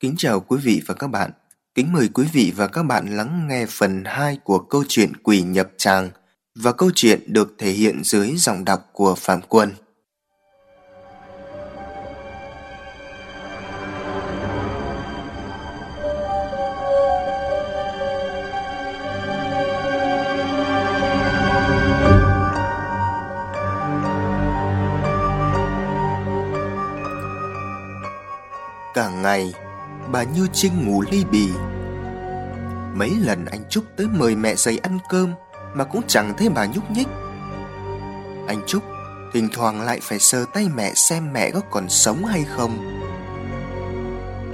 Kính chào quý vị và các bạn. Kính mời quý vị và các bạn lắng nghe phần 2 của câu chuyện Quỷ nhập tràng và câu chuyện được thể hiện dưới giọng đọc của Phạm Quân. Bà Như Trinh ngủ ly bì. Mấy lần anh Trúc tới mời mẹ dậy ăn cơm mà cũng chẳng thấy bà nhúc nhích. Anh Trúc thỉnh thoảng lại phải sờ tay mẹ xem mẹ có còn sống hay không.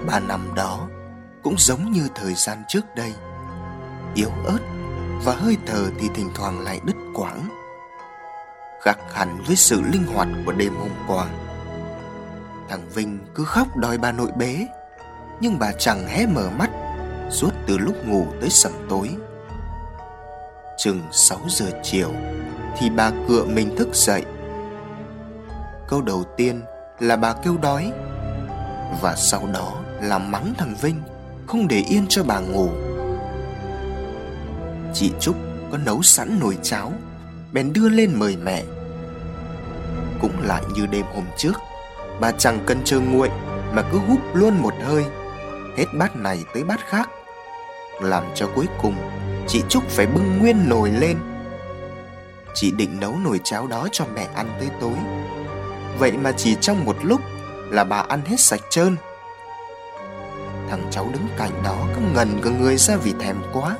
Bà nằm đó cũng giống như thời gian trước đây, yếu ớt và hơi thở thì thỉnh thoảng lại đứt quãng. Khác hẳn với sự linh hoạt của đêm hôm qua. Thằng Vinh cứ khóc đòi bà nội bế nhưng bà chẳng hé mở mắt, Suốt từ lúc ngủ tới sẩm tối. Chừng 6 giờ chiều Thì bà cựa mình thức dậy. Câu đầu tiên là bà kêu đói, Và sau đó là mắng thằng Vinh, Không để yên cho bà ngủ. Chị Trúc có nấu sẵn nồi cháo, Bèn đưa lên mời mẹ. Cũng lại như đêm hôm trước, Bà chẳng cần chờ nguội Mà cứ húp luôn một hơi. Hết bát này tới bát khác, Làm cho cuối cùng Chị Trúc phải bưng nguyên nồi lên. Chị định nấu nồi cháo đó cho mẹ ăn tới tối. Vậy mà chỉ trong một lúc Là bà ăn hết sạch trơn. Thằng cháu đứng cạnh đó Cứ ngần cả người ra vì thèm quá.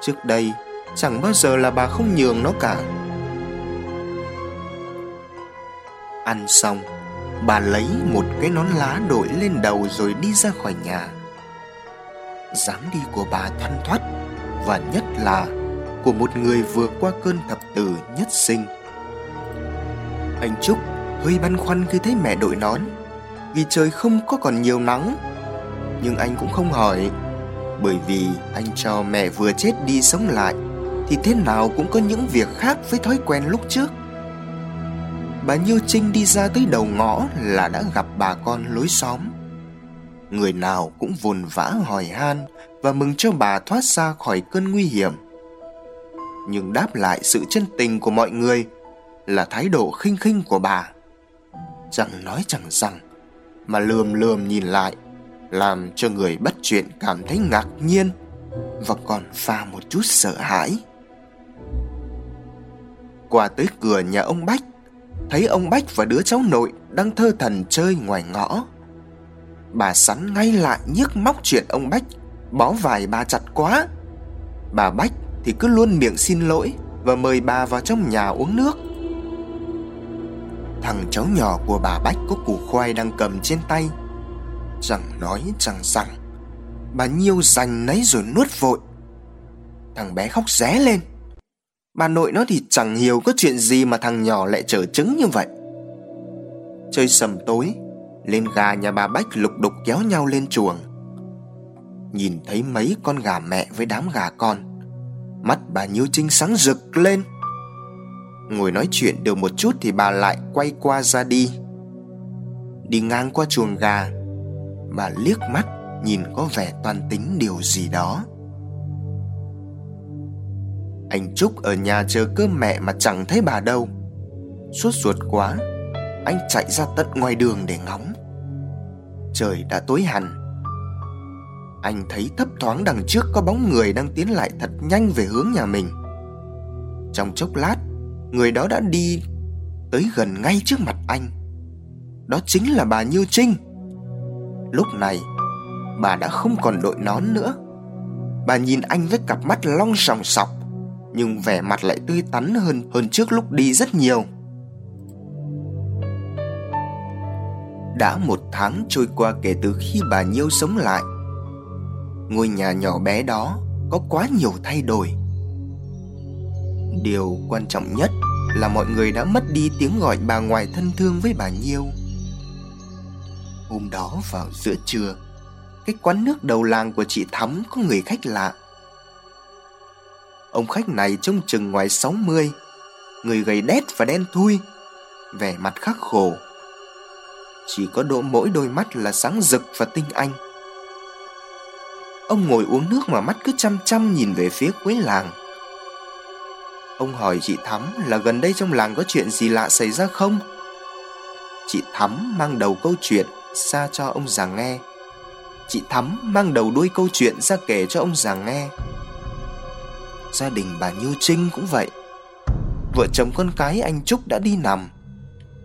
Trước đây, Chẳng bao giờ là bà không nhường nó cả. Ăn xong Bà lấy một cái nón lá đội lên đầu rồi đi ra khỏi nhà. Dáng đi của bà thoăn thoắt Và nhất là của một người vừa qua cơn thập tử nhất sinh. Anh Trúc hơi băn khoăn khi thấy mẹ đội nón, Vì trời không có còn nhiều nắng. Nhưng anh cũng không hỏi, Bởi vì anh cho mẹ vừa chết đi sống lại, Thì thế nào cũng có những việc khác với thói quen lúc trước bà Như Trinh đi ra tới đầu ngõ là đã gặp bà con lối xóm. Người nào cũng vồn vã hỏi han và mừng cho bà thoát ra khỏi cơn nguy hiểm. Nhưng đáp lại sự chân tình của mọi người là thái độ khinh khinh của bà. Chẳng nói chẳng rằng, mà lườm lườm nhìn lại, làm cho người bắt chuyện cảm thấy ngạc nhiên và còn pha một chút sợ hãi. Qua tới cửa nhà ông Bách, thấy ông Bách và đứa cháu nội đang thơ thần chơi ngoài ngõ. Bà sắn ngay lại nhức móc chuyện ông Bách, bó vải bà chặt quá. Bà Bách thì cứ luôn miệng xin lỗi và mời bà vào trong nhà uống nước. Thằng cháu nhỏ của bà Bách có củ khoai đang cầm trên tay. Chẳng nói chẳng rằng, bà nhiêu dành nấy rồi nuốt vội. Thằng bé khóc ré lên. Bà nội nó thì chẳng hiểu có chuyện gì mà thằng nhỏ lại trở trứng như vậy. Chơi sầm tối, Lên gà nhà bà Bách lục đục kéo nhau lên chuồng. Nhìn thấy mấy con gà mẹ với đám gà con, Mắt bà Nhiêu Trinh sáng rực lên. Ngồi nói chuyện được một chút thì bà lại quay qua ra đi. Đi ngang qua chuồng gà, Bà liếc mắt, nhìn có vẻ toan tính điều gì đó anh Trúc ở nhà chờ cơm mẹ mà chẳng thấy bà đâu. Suốt ruột quá, Anh chạy ra tận ngoài đường để ngóng. Trời đã tối hẳn. Anh thấy thấp thoáng đằng trước có bóng người đang tiến lại thật nhanh về hướng nhà mình. Trong chốc lát, Người đó đã đi tới gần ngay trước mặt anh. Đó chính là bà Như Trinh. Lúc này, Bà đã không còn đội nón nữa. Bà nhìn anh với cặp mắt long sòng sọc nhưng vẻ mặt lại tươi tắn hơn hơn trước lúc đi rất nhiều. Đã một tháng trôi qua kể từ khi bà Nhiêu sống lại. Ngôi nhà nhỏ bé đó có quá nhiều thay đổi. Điều quan trọng nhất là mọi người đã mất đi tiếng gọi bà ngoài thân thương với bà Nhiêu. Hôm đó vào giữa trưa, cái quán nước đầu làng của chị Thắm có người khách lạ Ông khách này trông chừng ngoài 60 Người gầy đét và đen thui, Vẻ mặt khắc khổ. Chỉ có độ mỗi đôi mắt là sáng rực và tinh anh. Ông ngồi uống nước mà mắt cứ chăm chăm nhìn về phía cuối làng. Ông hỏi chị Thắm là gần đây trong làng có chuyện gì lạ xảy ra không? Chị Thắm mang đầu câu chuyện ra cho ông già nghe. Chị Thắm mang đầu đuôi câu chuyện ra kể cho ông già nghe. Gia đình bà Như Trinh cũng vậy. Vợ chồng con cái anh Trúc đã đi nằm.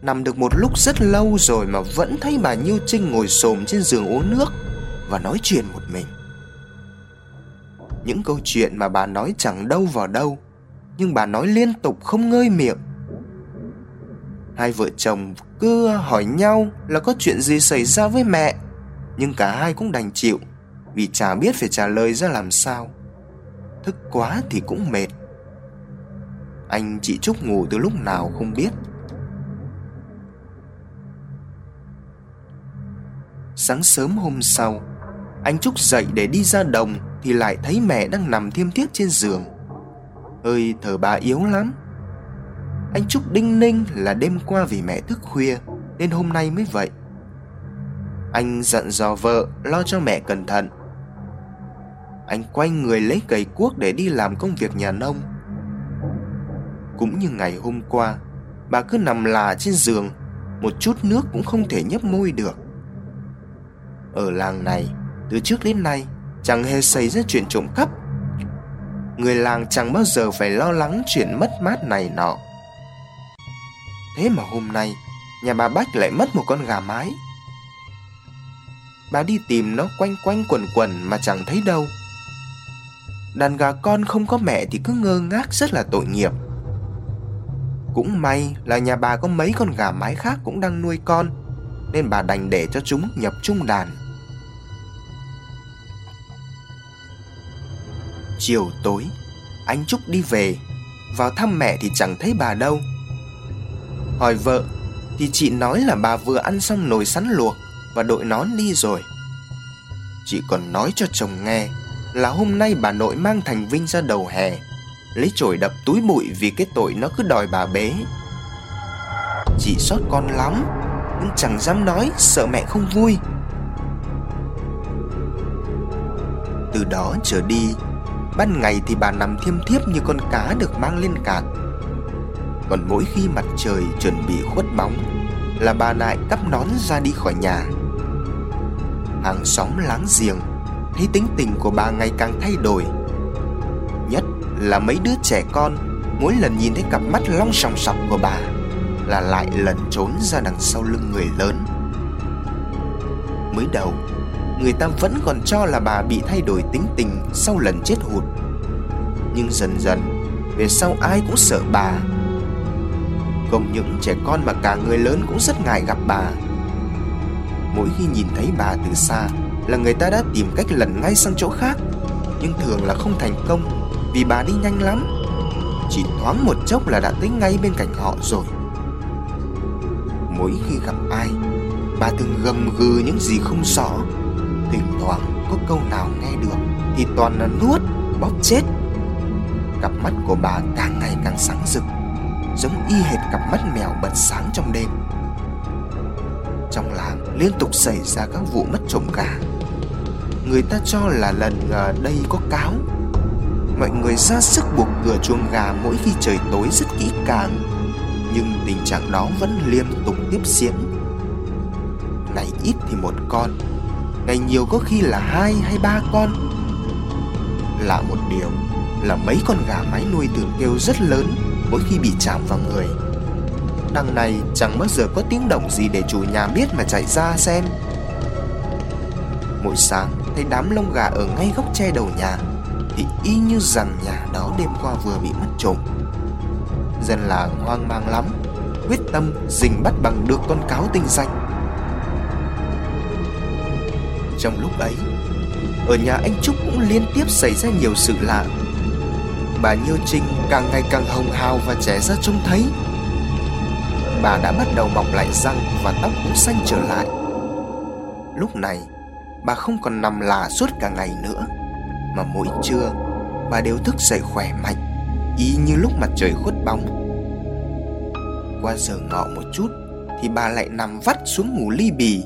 Nằm được một lúc rất lâu rồi mà vẫn thấy bà Như Trinh ngồi xồm trên giường uống nước Và nói chuyện một mình. Những câu chuyện mà bà nói chẳng đâu vào đâu, Nhưng bà nói liên tục không ngơi miệng. Hai vợ chồng cứ hỏi nhau là có chuyện gì xảy ra với mẹ, Nhưng cả hai cũng đành chịu, Vì chả biết phải trả lời ra làm sao. Thức quá thì cũng mệt. Anh chị Trúc ngủ từ lúc nào không biết. Sáng sớm hôm sau, Anh Trúc dậy để đi ra đồng Thì lại thấy mẹ đang nằm thiêm thiếp trên giường. Hơi thở bà yếu lắm. Anh Trúc đinh ninh là đêm qua vì mẹ thức khuya, Nên hôm nay mới vậy. Anh giận dò vợ Lo cho mẹ cẩn thận. Anh quay người lấy cày cuốc Để đi làm công việc nhà nông. Cũng như ngày hôm qua, Bà cứ nằm là trên giường, Một chút nước cũng không thể nhấp môi được. Ở làng này, từ trước đến nay, chẳng hề xảy ra chuyện trộm cắp. Người làng chẳng bao giờ phải lo lắng chuyện mất mát này nọ. Thế mà hôm nay, nhà bà bách lại mất một con gà mái. Bà đi tìm nó quanh quanh quần quần mà chẳng thấy đâu đàn gà con không có mẹ thì cứ ngơ ngác rất là tội nghiệp. Cũng may là nhà bà có mấy con gà mái khác cũng đang nuôi con, nên bà đành để cho chúng nhập chung đàn. Chiều tối, Anh Trúc đi về, Vào thăm mẹ thì chẳng thấy bà đâu. Hỏi vợ, Thì chị nói là bà vừa ăn xong nồi sắn luộc Và đội nón đi rồi. Chị còn nói cho chồng nghe. Là hôm nay bà nội mang Thành Vinh ra đầu hè. Lấy chổi đập túi bụi Vì cái tội nó cứ đòi bà bế. Chị xót con lắm, Nhưng chẳng dám nói, Sợ mẹ không vui. Từ đó trở đi, Ban ngày thì bà nằm thiêm thiếp như con cá được mang lên cạn. Còn mỗi khi mặt trời chuẩn bị khuất bóng, Là bà lại cắp nón ra đi khỏi nhà. Hàng xóm láng giềng Thấy tính tình của bà ngày càng thay đổi Nhất là mấy đứa trẻ con Mỗi lần nhìn thấy cặp mắt long sòng sọc của bà Là lại lẩn trốn ra đằng sau lưng người lớn Mới đầu người ta vẫn còn cho là bà bị thay đổi tính tình sau lần chết hụt. Nhưng dần dần, về sau ai cũng sợ bà. Không những trẻ con mà cả người lớn cũng rất ngại gặp bà. Mỗi khi nhìn thấy bà từ xa là người ta đã tìm cách lẩn ngay sang chỗ khác, nhưng thường là không thành công vì bà đi nhanh lắm. Chỉ thoáng một chốc là đã tới ngay bên cạnh họ rồi. Mỗi khi gặp ai, bà thường gầm gừ những gì không rõ Thỉnh thoảng có câu nào nghe được Thì toàn là nuốt, bóp chết Cặp mắt của bà càng ngày càng sáng rực Giống y hệt cặp mắt mèo bật sáng trong đêm Trong làng liên tục xảy ra các vụ mất trộm gà Người ta cho là lần ờ, đây có cáo. Mọi người ra sức buộc cửa chuồng gà mỗi khi trời tối rất kỹ càng, Nhưng tình trạng đó vẫn liên tục tiếp diễn. Ngày ít thì một con, ngày nhiều có khi là hai hay ba con. Lạ một điều, là mấy con gà mái nuôi thường kêu rất lớn mỗi khi bị chạm vào người. Đằng này chẳng bao giờ có tiếng động gì để chủ nhà biết mà chạy ra xem. Mỗi sáng thấy đám lông gà ở ngay góc tre đầu nhà, thì y như rằng nhà đó đêm qua vừa bị mất trộm. Dân làng hoang mang lắm, quyết tâm dình bắt bằng được con cáo tinh danh. Trong lúc ấy, Ở nhà anh Trúc cũng liên tiếp xảy ra nhiều sự lạ. Bà nhiêu Trinh càng ngày càng hồng hào và trẻ ra trông thấy. Bà đã bắt đầu mọc lại răng và tóc cũng xanh trở lại. Lúc này bà không còn nằm lạ suốt cả ngày nữa. Mà mỗi trưa, bà đều thức dậy khỏe mạnh, Y như lúc mặt trời khuất bóng. Qua giờ ngọ một chút, Thì bà lại nằm vắt xuống ngủ ly bì.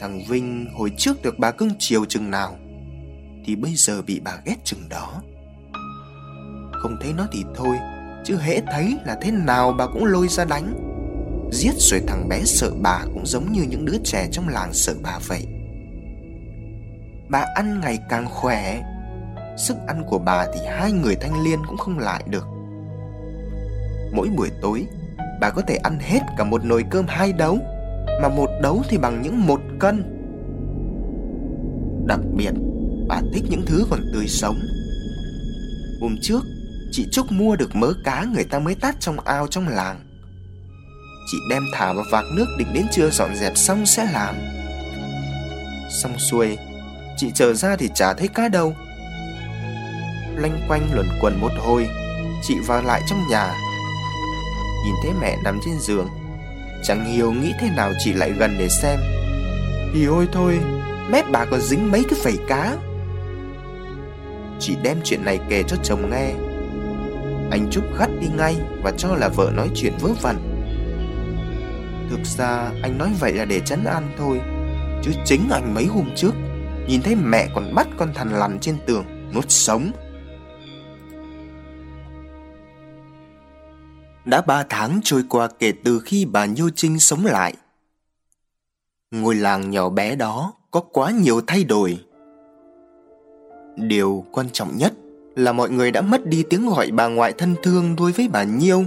Thằng Vinh hồi trước được bà cưng chiều chừng nào, Thì bây giờ bị bà ghét chừng đó. Không thấy nó thì thôi, Chứ hễ thấy là thế nào bà cũng lôi ra đánh. Giết rồi thằng bé sợ bà cũng giống như những đứa trẻ trong làng sợ bà vậy. Bà ăn ngày càng khỏe, Sức ăn của bà thì hai người thanh liên cũng không lại được. Mỗi buổi tối, Bà có thể ăn hết cả một nồi cơm hai đấu, Mà một đấu thì bằng những một cân. Đặc biệt, Bà thích những thứ còn tươi sống. Hôm trước, Chị Trúc mua được mớ cá người ta mới tát trong ao trong làng. Chị đem thả vào vạc nước định đến trưa dọn dẹp xong sẽ làm. Xong xuôi, Chị trở ra thì chả thấy cá đâu. Lanh quanh luẩn quẩn một hồi, Chị vào lại trong nhà. Nhìn thấy mẹ nằm trên giường, Chẳng hiểu nghĩ thế nào chị lại gần để xem. Thì ôi thôi Mép bà còn dính mấy cái phẩy cá? Chị đem chuyện này kể cho chồng nghe. Anh Trúc gắt đi ngay Và cho là vợ nói chuyện vớ vẩn. Thực ra anh nói vậy là để chấn an thôi. Chứ chính anh mấy hôm trước, Nhìn thấy mẹ còn bắt con thằn lằn trên tường, Nuốt sống. Đã ba tháng trôi qua kể từ khi bà Nhiêu Trinh sống lại. Ngôi làng nhỏ bé đó có quá nhiều thay đổi. Điều quan trọng nhất là mọi người đã mất đi tiếng gọi bà ngoại thân thương đối với bà Nhiêu.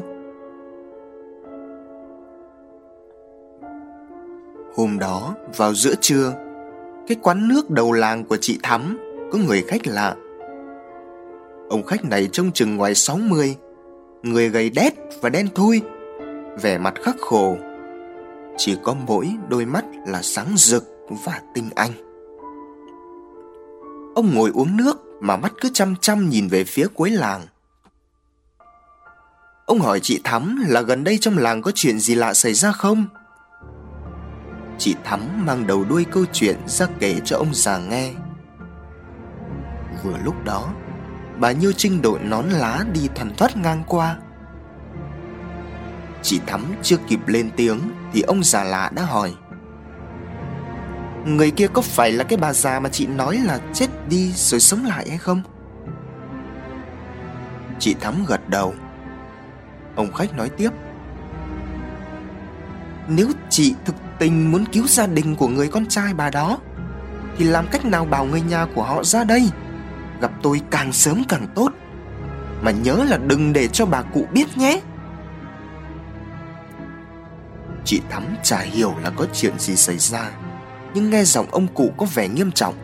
Hôm đó, vào giữa trưa, Cái quán nước đầu làng của chị Thắm, Có người khách lạ. Ông khách này trông chừng ngoài 60 Người gầy đét và đen thui, Vẻ mặt khắc khổ. Chỉ có mỗi đôi mắt là sáng rực và tinh anh. Ông ngồi uống nước mà mắt cứ chăm chăm nhìn về phía cuối làng. Ông hỏi chị Thắm là gần đây trong làng có chuyện gì lạ xảy ra không? Chị Thắm mang đầu đuôi câu chuyện ra kể cho ông già nghe. Vừa lúc đó, Bà Nhiêu Trinh đội nón lá đi thoăn thoát ngang qua. Chị Thắm chưa kịp lên tiếng Thì ông già lạ đã hỏi. Người kia có phải là cái bà già mà chị nói là chết đi rồi sống lại hay không? Chị Thắm gật đầu. Ông khách nói tiếp. Nếu chị thực tình muốn cứu gia đình của người con trai bà đó, Thì làm cách nào bảo người nhà của họ ra đây? Gặp tôi càng sớm càng tốt, Mà nhớ là đừng để cho bà cụ biết nhé. Chị Thắm chả hiểu là có chuyện gì xảy ra, Nhưng nghe giọng ông cụ có vẻ nghiêm trọng.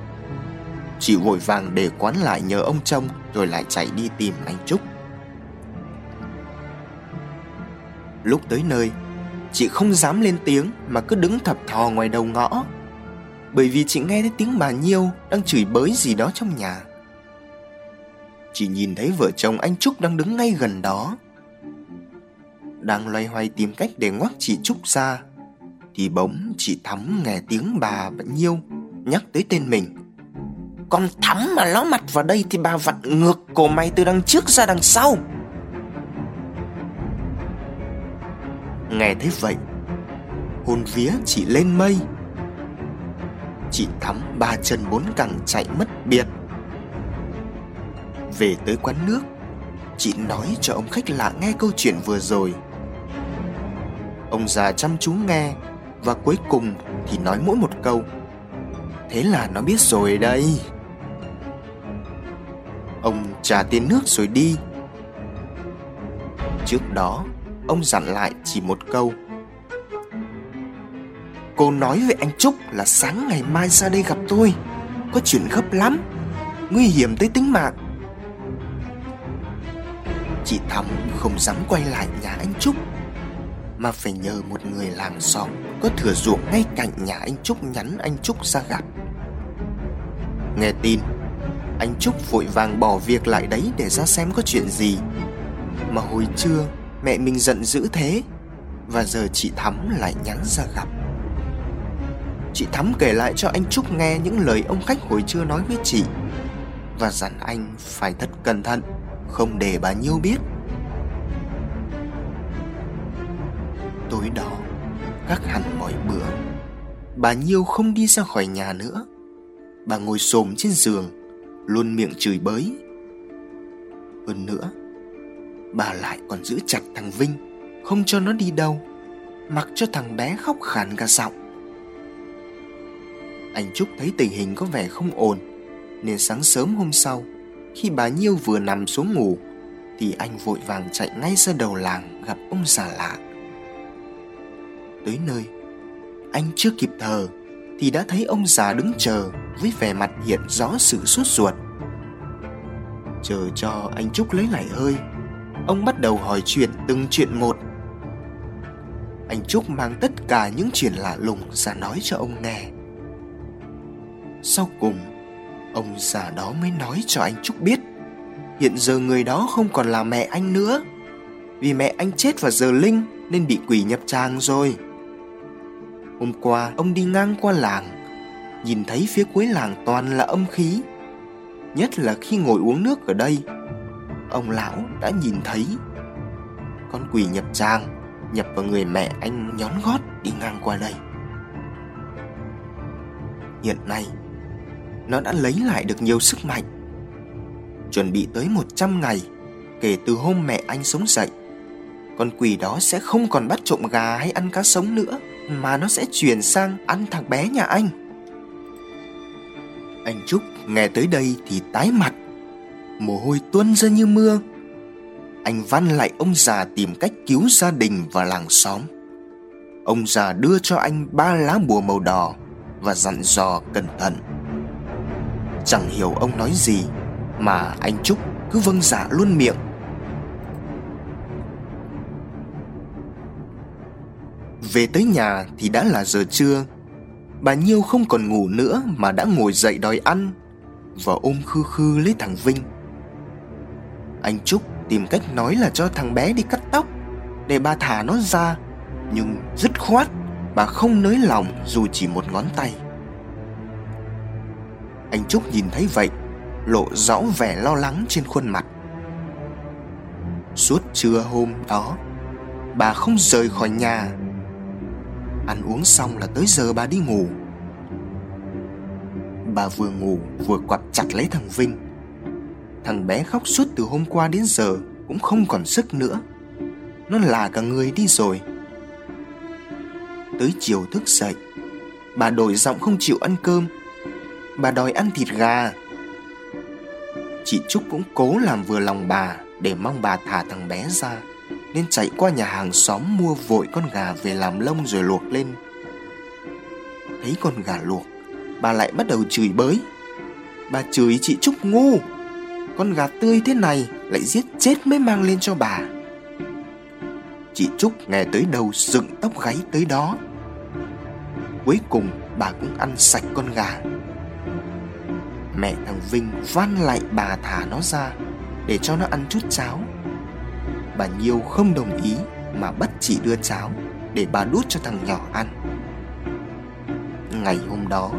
Chị vội vàng để quán lại nhờ ông trông Rồi lại chạy đi tìm anh Trúc. Lúc tới nơi Chị không dám lên tiếng Mà cứ đứng thập thò ngoài đầu ngõ. Bởi vì chị nghe thấy tiếng bà Nhiêu Đang chửi bới gì đó trong nhà. Chị nhìn thấy vợ chồng anh Trúc đang đứng ngay gần đó. Đang loay hoay tìm cách để ngoắc chị Trúc ra, Thì bỗng chị Thắm nghe tiếng bà vẫn nhiêu Nhắc tới tên mình. Con Thắm mà ló mặt vào đây Thì bà vặn ngược cổ mày từ đằng trước ra đằng sau. Nghe thấy vậy, Hồn vía chị lên mây. Chị Thắm ba chân bốn cẳng chạy mất biệt. Về tới quán nước, Chị nói cho ông khách lạ nghe câu chuyện vừa rồi. Ông già chăm chú nghe Và cuối cùng thì nói mỗi một câu. Thế là nó biết rồi đây. Ông trả tiền nước rồi đi. Trước đó Ông dặn lại chỉ một câu Cô nói với anh Trúc là sáng ngày mai ra đây gặp tôi Có chuyện gấp lắm Nguy hiểm tới tính mạng Chị Thắm không dám quay lại nhà anh Trúc mà phải nhờ một người làng xóm có thừa ruộng ngay cạnh nhà anh Trúc nhắn anh Trúc ra gặp. Nghe tin, anh Trúc vội vàng bỏ việc lại đấy để ra xem có chuyện gì. Mà hồi trưa mẹ mình giận dữ thế và giờ chị Thắm lại nhắn ra gặp. Chị Thắm kể lại cho anh Trúc nghe những lời ông khách hồi trưa nói với chị và dặn anh phải thật cẩn thận, không để bà Nhiêu biết Tối đó, các hẳn mọi bữa, bà Nhiêu không đi ra khỏi nhà nữa. Bà ngồi xổm trên giường, luôn miệng chửi bới. Hơn nữa, bà lại còn giữ chặt thằng Vinh, không cho nó đi đâu, mặc cho thằng bé khóc khàn cả giọng. Anh Trúc thấy tình hình có vẻ không ổn, nên sáng sớm hôm sau, khi bà Nhiêu vừa nằm xuống ngủ, thì anh vội vàng chạy ngay ra đầu làng gặp ông già lạ. Tới nơi, anh chưa kịp thờ thì đã thấy ông già đứng chờ với vẻ mặt hiện rõ sự sốt ruột. Chờ cho anh Trúc lấy lại hơi, ông bắt đầu hỏi chuyện từng chuyện một. Anh Trúc mang tất cả những chuyện lạ lùng ra nói cho ông nghe. Sau cùng, ông già đó mới nói cho anh Trúc biết hiện giờ người đó không còn là mẹ anh nữa vì mẹ anh chết vào giờ linh nên bị quỷ nhập tràng rồi hôm qua ông đi ngang qua làng nhìn thấy phía cuối làng toàn là âm khí nhất là khi ngồi uống nước ở đây ông lão đã nhìn thấy con quỷ nhập trang nhập vào người mẹ anh nhón gót đi ngang qua đây hiện nay nó đã lấy lại được nhiều sức mạnh chuẩn bị tới 100 ngày kể từ hôm mẹ anh sống dậy. Con quỷ đó sẽ không còn bắt trộm gà hay ăn cá sống nữa, mà nó sẽ chuyển sang ăn thằng bé nhà anh. Anh Trúc nghe tới đây thì tái mặt, mồ hôi tuôn ra như mưa. Anh văn lại ông già tìm cách cứu gia đình và làng xóm. Ông già đưa cho anh ba lá bùa màu đỏ và dặn dò cẩn thận. Chẳng hiểu ông nói gì, mà anh Trúc cứ vâng dạ luôn miệng Về tới nhà thì đã là giờ trưa Bà Nhiêu không còn ngủ nữa mà đã ngồi dậy đòi ăn Và ôm khư khư lấy thằng Vinh anh Trúc tìm cách nói là cho thằng bé đi cắt tóc, Để bà thả nó ra, Nhưng dứt khoát Bà không nới lòng dù chỉ một ngón tay. Anh Trúc nhìn thấy vậy, lộ rõ vẻ lo lắng trên khuôn mặt. Suốt trưa hôm đó, bà không rời khỏi nhà. Ăn uống xong là tới giờ bà đi ngủ. Bà vừa ngủ vừa quặt chặt lấy thằng vinh thằng bé khóc suốt từ hôm qua đến giờ cũng không còn sức nữa. Nó là cả người đi rồi. Tới chiều thức dậy, bà đổi giọng không chịu ăn cơm. Bà đòi ăn thịt gà. Chị Trúc cũng cố làm vừa lòng bà Để mong bà thả thằng bé ra, Nên chạy qua nhà hàng xóm mua vội con gà về làm lông rồi luộc lên. Thấy con gà luộc, Bà lại bắt đầu chửi bới. Bà chửi chị Trúc ngu. Con gà tươi thế này Lại giết chết mới mang lên cho bà. Chị Trúc nghe tới đầu dựng tóc gáy tới đó. Cuối cùng bà cũng ăn sạch con gà. Mẹ thằng Vinh van lại bà thả nó ra Để cho nó ăn chút cháo. Bà Nhiêu không đồng ý Mà bắt chị đưa cháo Để bà đút cho thằng nhỏ ăn. Ngày hôm đó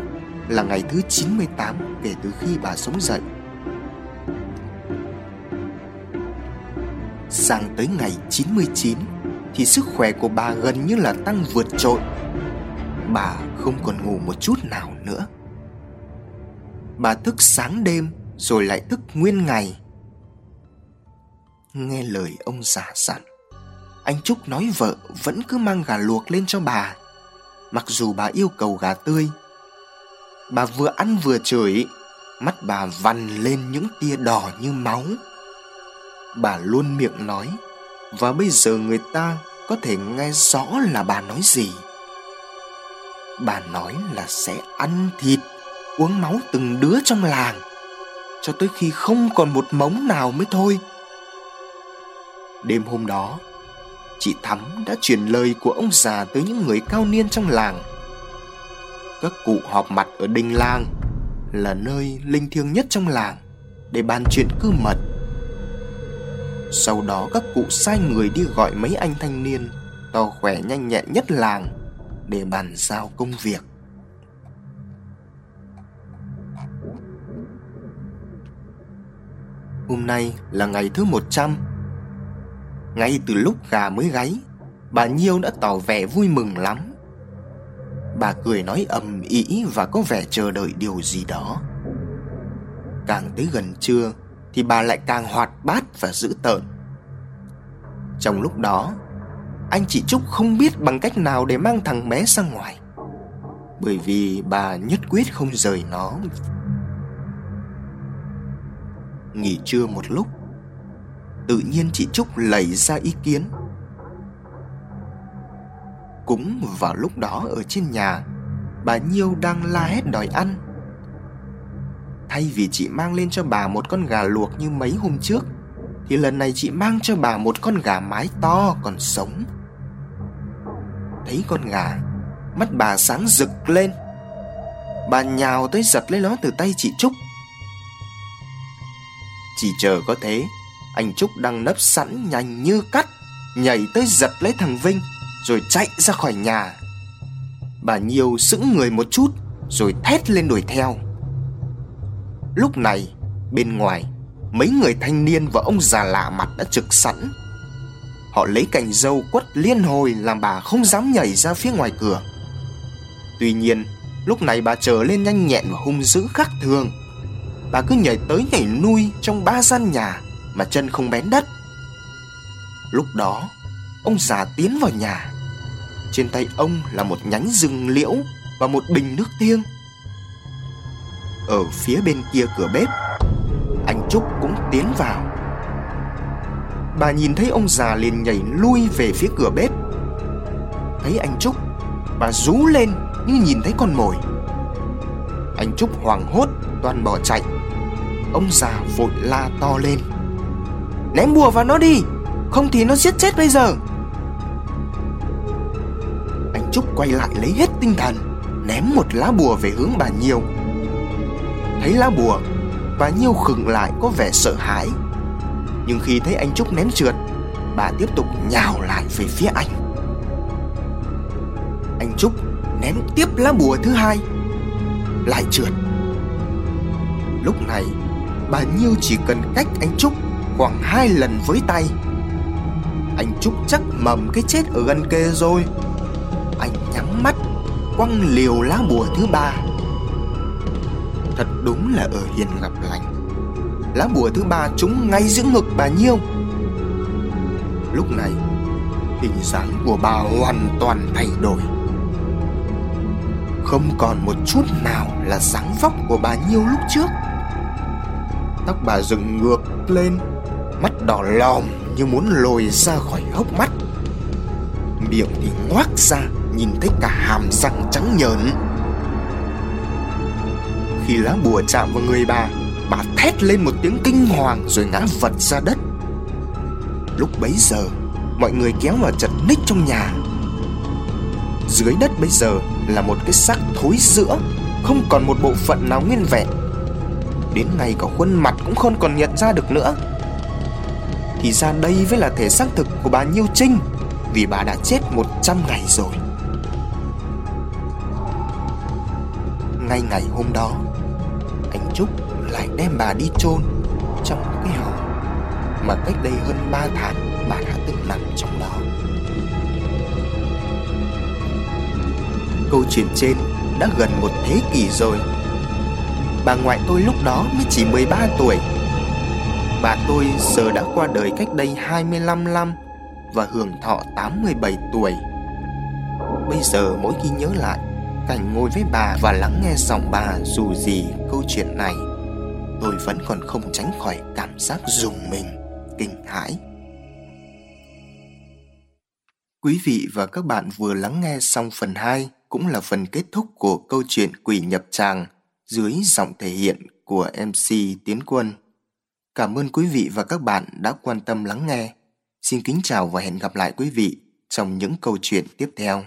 Là ngày thứ 98 Kể từ khi bà sống dậy. Sang tới ngày 99 Thì sức khỏe của bà gần như là tăng vượt trội. Bà không còn ngủ một chút nào nữa. Bà thức sáng đêm, rồi lại thức nguyên ngày. Nghe lời ông già dặn, anh trúc nói vợ vẫn cứ mang gà luộc lên cho bà. Mặc dù bà yêu cầu gà tươi, bà vừa ăn vừa chửi, mắt bà vằn lên những tia đỏ như máu bà luôn miệng nói, và bây giờ người ta có thể nghe rõ là bà nói gì. Bà nói là sẽ ăn thịt, uống máu từng đứa trong làng, cho tới khi không còn một mống nào mới thôi. Đêm hôm đó, chị thắm đã truyền lời của ông già tới những người cao niên trong làng. Các cụ họp mặt ở đình làng là nơi linh thiêng nhất trong làng để bàn chuyện cư mật sau đó các cụ sai người đi gọi mấy anh thanh niên, to khỏe nhanh nhẹn nhất làng, để bàn giao công việc Hôm nay là ngày thứ 100 Ngay từ lúc gà mới gáy, bà Nhiêu đã tỏ vẻ vui mừng lắm. Bà cười nói ầm ĩ và có vẻ chờ đợi điều gì đó. Càng tới gần trưa thì bà lại càng hoạt bát và dữ tợn. Trong lúc đó, anh chị Trúc không biết bằng cách nào để mang thằng bé ra ngoài. Bởi vì bà nhất quyết không rời nó. Nghỉ trưa một lúc, tự nhiên chị Trúc lẩy ra ý kiến. Cũng vào lúc đó ở trên nhà, bà Nhiêu đang la hét đòi ăn. Thay vì chị mang lên cho bà một con gà luộc như mấy hôm trước, thì lần này chị mang cho bà một con gà mái to còn sống. Thấy con gà, mắt bà sáng rực lên. Bà nhào tới giật lấy nó từ tay chị Trúc. Chỉ chờ có thế, anh Trúc đang nấp sẵn nhanh như cắt, nhảy tới giật lấy thằng Vinh rồi chạy ra khỏi nhà. Bà Nhiêu sững người một chút rồi thét lên đuổi theo. Lúc này, bên ngoài, mấy người thanh niên và ông già lạ mặt đã trực sẵn. Họ lấy cành dâu quất liên hồi làm bà không dám nhảy ra phía ngoài cửa. Tuy nhiên, lúc này bà trở lên nhanh nhẹn và hung dữ khác thường. Bà cứ nhảy tới nhảy nuôi trong ba gian nhà mà chân không bén đất. Lúc đó, ông già tiến vào nhà. Trên tay ông là một nhánh rừng liễu và một bình nước thiêng ở phía bên kia cửa bếp, anh Trúc cũng tiến vào. Bà nhìn thấy ông già liền nhảy lui về phía cửa bếp. Thấy anh Trúc, bà rú lên như nhìn thấy con mồi. Anh Trúc hoảng hốt toàn bỏ chạy. Ông già vội la to lên. Ném bùa vào nó đi Không thì nó giết chết bây giờ Anh Trúc quay lại lấy hết tinh thần Ném một lá bùa về hướng bà nhiều. Thấy lá bùa và Nhiêu khựng lại có vẻ sợ hãi. Nhưng khi thấy anh Trúc ném trượt, Bà tiếp tục nhào lại về phía anh. Anh Trúc ném tiếp lá bùa thứ hai, Lại trượt. Lúc này, bà Nhiêu chỉ cần cách anh Trúc khoảng hai lần với tay. Anh Trúc chắc mầm cái chết ở gần kề rồi. Anh nhắm mắt, Quăng liều lá bùa thứ ba đúng là ở hiền gặp lành. Lá bùa thứ ba trúng ngay giữa ngực bà Nhiêu. Lúc này, Hình dáng của bà hoàn toàn thay đổi. Không còn một chút nào là dáng vóc của bà Nhiêu lúc trước. Tóc bà dựng ngược lên, mắt đỏ lòm như muốn lồi ra khỏi hốc mắt. Miệng thì ngoác ra, nhìn thấy cả hàm răng trắng nhợn thì lá bùa chạm vào người bà bà thét lên một tiếng kinh hoàng rồi ngã vật ra đất. Lúc bấy giờ, mọi người kéo vào chật ních trong nhà. Dưới đất bây giờ là một cái xác thối rữa không còn một bộ phận nào nguyên vẹn. Đến ngày cả khuôn mặt cũng không còn nhận ra được nữa. Thì ra đây mới là thể xác thực của bà Nhiêu Trinh, Vì bà đã chết 100 ngày rồi. Ngay ngày hôm đó Trúc lại đem bà đi chôn Trong cái hòm Mà cách đây hơn 3 tháng bà đã từng nằm trong đó. Câu chuyện trên đã gần một thế kỷ rồi. Bà ngoại tôi lúc đó mới chỉ 13 tuổi. Bà tôi giờ đã qua đời cách đây 25 năm và hưởng thọ 87 tuổi. Bây giờ mỗi khi nhớ lại cảnh ngồi với bà và lắng nghe giọng bà dù gì câu chuyện này, tôi vẫn còn không tránh khỏi cảm giác rùng mình, kinh hãi. Quý vị và các bạn vừa lắng nghe xong phần 2 cũng là phần kết thúc của câu chuyện Quỷ nhập tràng dưới giọng thể hiện của MC Tiến Quân. Cảm ơn quý vị và các bạn đã quan tâm lắng nghe. Xin kính chào và hẹn gặp lại quý vị trong những câu chuyện tiếp theo.